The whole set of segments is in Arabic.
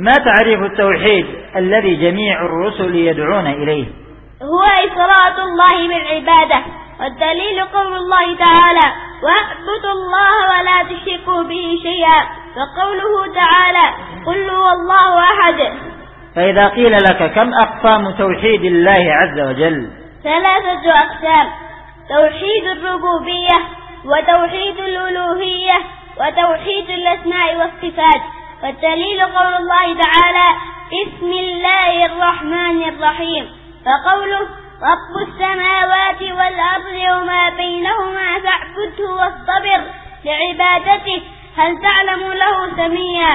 ما تعريف التوحيد الذي جميع الرسل يدعون إليه؟ هو إفراد الله بالعبادة والدليل قول الله تعالى واعبدوا الله ولا تشركوا به شيئا فقوله تعالى قل هو الله أحد فإذا قيل لك كم أقسام توحيد الله عز وجل؟ ثلاثة أقسام توحيد الربوبية وتوحيد الألوهية وتوحيد الأسماء والصفات. والدليل قول الله تعالى بسم الله الرحمن الرحيم. فقوله رب السماوات والأرض وما بينهما فاعبده واصطبر لعبادته هل تعلم له سميا؟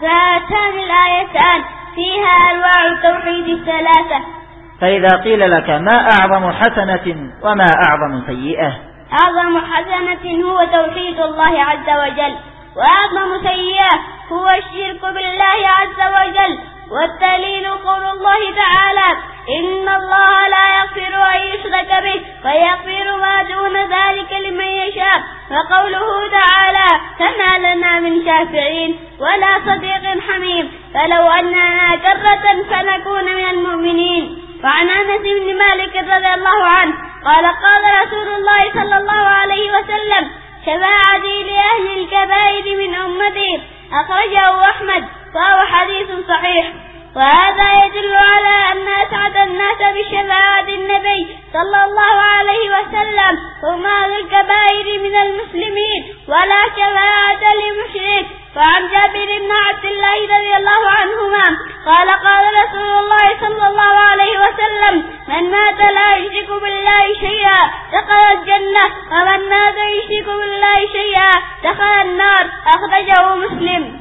فهاتان الآيتان فيها أنواع التوحيد الثلاثة. فإذا قيل لك ما أعظم حسنة وما أعظم سيئة؟ أعظم حسنة هو توحيد الله عز وجل وأعظم سيئة هو الشرك بالله عز وجل والدليل قول الله تعالى إن الله لا يغفر أن يشرك به ويغفر ما دون ذلك لمن يشاء وقوله تعالى فما لنا من شافعين ولا صديق حميم فلو أننا كرة فنكون من المؤمنين وعن أنس بن مالك رضي الله عنه قال قال رسول الله صلى الله عليه وسلم شفاعتي لأهل الكبائر من أمتي أخرجه أحمد فهو حديث صحيح. وهذا يدل على أن أسعد الناس بشفاعة النبي صلى الله عليه وسلم هم أهل الكبائر من المسلمين ولا شفاعة لمشرك وعن جابر بن عبد الله رضي الله عنهما قال قال رسول الله صلى وسلم من مات لا يشرك بالله شيئا دخل الجنة. ومن مات يشرك بالله شيئا دخل النار. أخرجه مسلم.